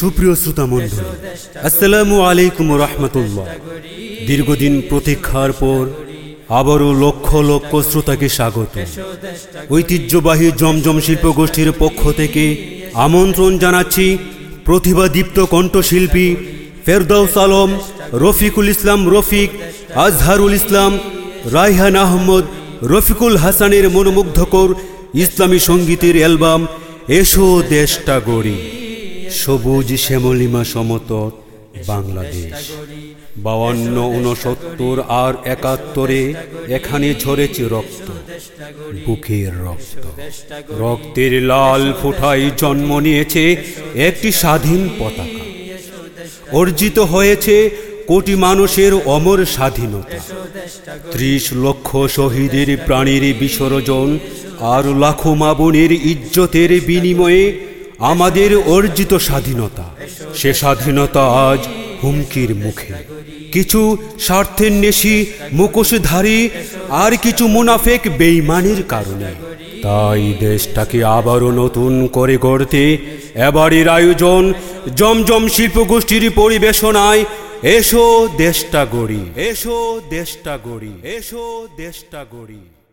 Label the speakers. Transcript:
Speaker 1: সুপ্রিয় শ্রোতা মণ্ডলী আসসালামু আলাইকুম রহমতুল্লাহ দীর্ঘদিন প্রতীক্ষার পর আবারও লক্ষ লক্ষ শ্রোতাকে স্বাগত। ঐতিহ্যবাহী জমজম শিল্প গোষ্ঠীর পক্ষ থেকে আমন্ত্রণ জানাচ্ছি প্রতিভাদীপ্ত কণ্ঠশিল্পী ফেরদৌস আলম, রফিকুল ইসলাম রফিক, আজহারুল ইসলাম রাইহান আহমদ, রফিকুল হাসানের মনোমুগ্ধকর ইসলামী সঙ্গীতের অ্যালবাম, এসো দেশটা গড়ি সবুজ শ্যামলিমা সমতট বাংলাদেশ। বাউান্ন উনসত্তর আর একাত্তরে এখানে ঝরেছে রক্ত, বুকের রক্ত। রক্তের লাল ফোঁটায় জন্ম নিয়েছে একটি স্বাধীন পতাকা। অর্জিত হয়েছে কোটি মানুষের অমর স্বাধীনতা। ত্রিশ লক্ষ শহীদের প্রাণীর বিসর্জন, আর লাখো মাবনের ইজ্জতের বিনিময়ে আমাদের অর্জিত স্বাধীনতা। সে স্বাধীনতা আজ হুমকির মুখে। কিছু স্বার্থের নেশি মুখোশধারী, আর কিছু মুনাফেক বেইমানির কারণে। তাই দেশটাকে আবারও নতুন করে গড়তে এবারের আয়োজন জমজম শিল্পগোষ্ঠীর পরিবেশনায় এসো দেশটা গড়ি এসো দেশটা গড়ি এসো দেশটা গড়ি।